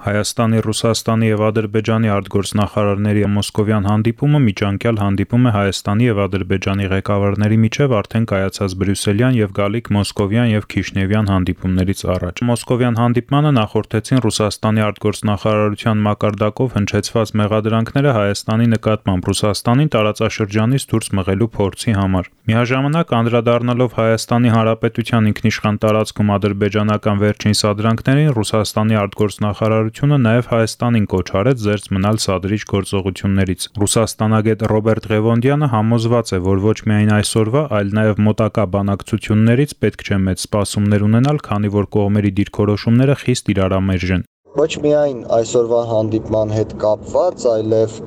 Հայաստանի, Ռուսաստանի եւ Ադրբեջանի արտգործնախարարների մոսկովյան հանդիպումը միջանկյալ հանդիպում է Հայաստանի եւ Ադրբեջանի ղեկավարների միջև արդեն կայացած բրյուսելյան եւ գալիք մոսկովյան եւ քիշնևյան հանդիպումներից առաջ։ Մոսկովյան հանդիպմանը նախորդեցին Ռուսաստանի արտգործնախարարության մակարդակով հնչեցված մեղադրանքները Հայաստանի նկատմամբ Ռուսաստանին տարածաշրջանից դուրս մղելու փորձի համար։ Միաժամանակ անդրադառնալով Հայաստանի Հանրապետության ինքնիշխան տարածքում ադրբեջանական վերջին սադրանքներին Ռուսաստանի արտգործնախարար կառավարությունը նաև Հայաստանին կոչ արեց զերծ մնալ սադրիչ գործողություններից։ Ռուսաստանագետ Ռոբերտ Ղևոնդյանը համոզված է, որ ոչ միայն այսօրվա, այլ նաև մոտակա բանակցություններից պետք չէ մեծ սպասումներ ունենալ, քանի որ կողմերի դիրքորոշումները խիստ իրարամերժ են։ Ոչ միայն այսօրվա հանդիպման հետ կապված, այլև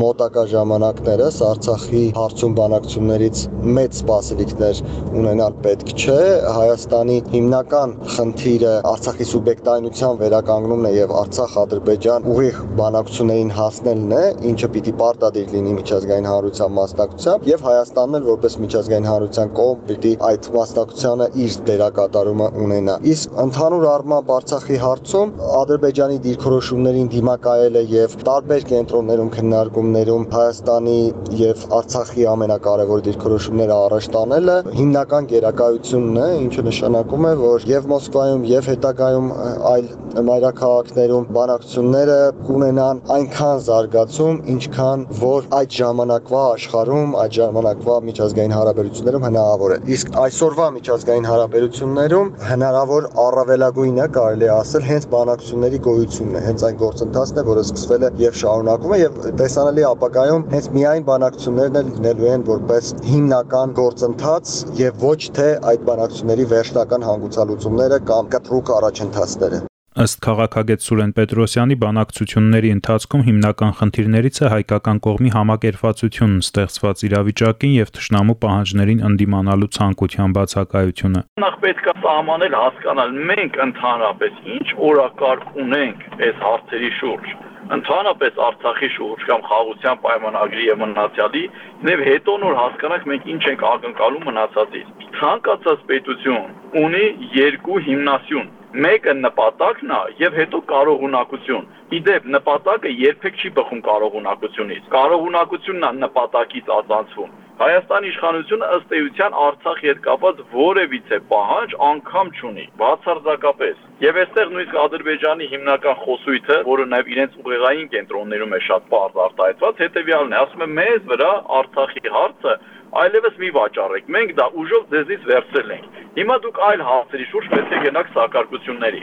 մոտակա ժամանակներս Արցախի հարցում բանակցություններից մեծ սպասելիքներ ունենալ պետք չէ։ Հայաստանի հիմնական խնդիրը Արցախի սուբյեկտայնության վերականգնումն է եւ Արցախ-Ադրբեջան ուղիղ բանակցություններին հասնելն է, ինչը պիտի պարտադիր լինի միջազգային հանրության մասնակցությամբ եւ Հայաստանն էլ որպես միջազգային հանրության կողմ պիտի այդ մասնակցությանը իր դերակատարումը ունենա։ Իսկ ընդհանուր առմամբ Արցախի հարցում Ադրբեջան Ադրբեջանի դիրքորոշումներին դիմակայել է եւ տարբեր կենտրոններում քննարկումներում Հայաստանի եւ Արցախի ամենակարևոր դիրքորոշումները առաջ տանելը հիմնական գերակայությունն է, ինչը նշանակում է, որ եւ Մոսկվայում եւ հետագայում այլ մայրաքաղաքներում բանակցությունները կունենան այնքան զարգացում, ինչքան որ այդ ժամանակվա աշխարհում, այդ ժամանակվա միջազգային հարաբերություններում հնարավոր է։ Իսկ այսօրվա միջազգային հարաբերություններում հնարավոր առավելագույնը կարելի ասել հենց բանակցությունների գոյությունն է, հենց այն գործընթացն է, որը սկսվել է եւ շարունակվում է եւ տեսանելի ապագայում հենց միայն բանակցություններն էլ լինելու են որպես հիմնական գործընթաց եւ ոչ թե այդ բանակցությունների վերջնական հանգուցալուծումները կամ կտրուկ առաջընթացները։ Ըստ քաղաքագետ Սուրեն Պետրոսյանի բանակցությունների ընթացքում հիմնական խնդիրներից է հայկական կողմի համակերպվածությունն ստեղծված իրավիճակին եւ ճշնամու պահանջներին ընդդիմանալու ցանկության բացակայությունը։ Նախ պետք է սահմանել հասկանալ մենք ընդհանրապես ինչ օրակարգ ունենք այս հարցերի շուրջ ընդհանրապես Արցախի շուրջ կամ խաղաղության պայմանագրի եւ մնացյալի եւ հետո նոր հասկանանք մենք ինչ ենք ակնկալում մնացածից։ Ցանկացած պետություն ունի երկու հիմնասյուն մեկը նպատակն է եւ հետո կարողունակություն։ Իդեպ նպատակը երբեք չի բխում կարողունակությունից։ Կարողունակությունն է նպատակից ածանցվում։ Հայաստանի իշխանությունը ըստ էության Արցախի հետ կապված որևիցե պահանջ անգամ չունի, բացարձակապես։ Եվ այստեղ նույնիսկ Ադրբեջանի հիմնական խոսույթը, որը նաև իրենց ուղեղային կենտրոններում է շատ բարձ արտահայտված, հետեւյալն է, ասում է մեզ վրա Արցախի հարցը այլևս մի վաճառեք։ Մենք դա ուժով ձեզից վերցրել ենք։ Հիմա դուք այլ հարցերի շուրջ պետք է գնաք սակարկությունների։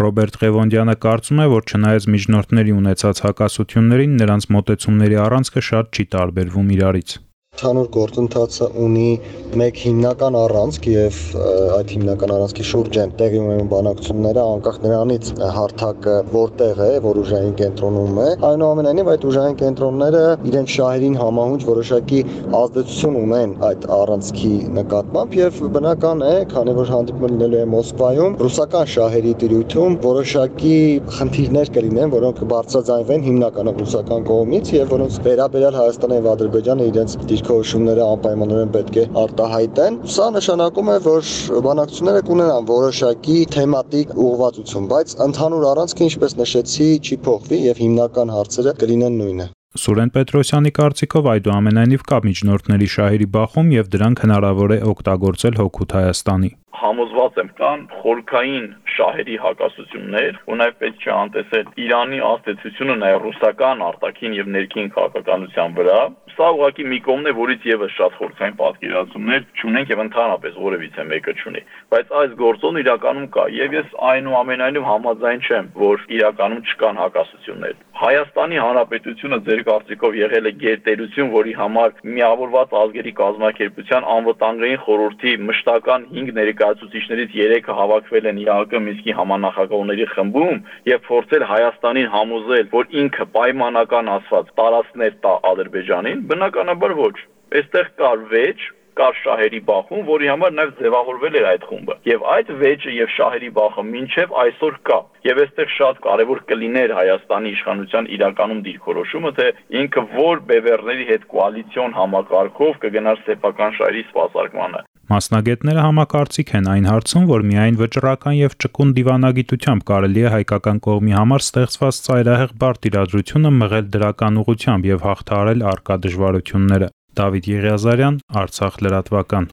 Ռոբերտ Ղևոնդյանը կարծում է, որ չնայած միջնորդների ունեցած հակասություններին, նրանց մտածումների առանցքը շատ չի տարբերվում իրարից ընդհանուր գործընթացը ունի մեկ հիմնական առանցք եւ այդ հիմնական առանցքի շուրջ են տեղի ունենում բանակցությունները անկախ նրանից հարթակը որտեղ է, որ ուժային կենտրոնում է, այնուամենայնիվ այդ ուժային կենտրոնները իրենց շահերին համահունչ որոշակի ազդեցություն ունեն այդ առանցքի նկատմամբ եւ բնական է, քանի որ հանդիպումը լինելու է Մոսկվայում, ռուսական շահերի տիրույթում որոշակի խնդիրներ կլինեն, որոնք կբարձրաձայնվեն հիմնականում ռուսական կողմից եւ որոնց վերաբերյալ Հայաստանը եւ Ադրբեջանը իրենց դիրք դիրքորոշումները անպայմանորեն պետք է արտահայտեն։ Սա նշանակում է, որ բանակցությունները կունենան որոշակի թեմատիկ ուղղվածություն, բայց ընդհանուր առանցքը, ինչպես նշեցի, չի փոխվի եւ հիմնական հարցերը կլինեն նույնը։ Սուրեն Պետրոսյանի կարծիքով այդուամենայնիվ կա միջնորդների շահերի բախում եւ դրանք հնարավոր է օգտագործել հոգուտ Հայաստանի համոզված եմ կան խորքային շահերի հակասություններ, ու նաև պետք է անտեսել Իրանի ազդեցությունը նաև ռուսական արտաքին եւ ներքին քաղաքականության վրա, Սա ուղղակի մի կողմն է, որից եւս շատ խորքային պատկերացումներ չունենք եւ ընդհանրապես որևիցե մեկը չունի, բայց այս գործոնը իրականում կա եւ ես այնուամենայնիվ համաձայն չեմ, որ իրականում չկան հակասություններ։ Հայաստանի Հանրապետությունը ձեր կարծիքով եղել է գերտերություն, որի համար միավորված ազգերի կազմակերպության անվտանգային խորհրդի մշտական 5 ներկայացուցիչներից 3-ը հավաքվել են ԵԱԿ Միսկի համանախագահողների խմբում եւ փորձել Հայաստանին համոզել, որ ինքը պայմանական ասված տարածքներ տա Ադրբեջանին, բնականաբար ոչ։ Այստեղ կար վեճ, կար շահերի բախում, որի համար նաև ձևավորվել էր այդ խումբը։ Եվ այդ վեճը եւ շահերի բախը մինչև այսօր կա։ Եվ այստեղ շատ կարևոր կլիներ Հայաստանի իշխանության իրականում դիրքորոշումը, թե ինքը որ բևեռների հետ կոալիցիոն համակարգով կգնար սեփական շահերի սպասարկմանը։ Մասնագետները համակարծիք են այն հարցում, որ միայն վճռական եւ ճկուն դիվանագիտությամբ կարելի է հայկական կողմի համար ստեղծված ծայրահեղ բարդ իրադրությունը մղել դրական ուղությամբ եւ հաղթահարել արկա դժվարությունները։ Դավիթ Եղիազարյան, Արցախ լրատվական։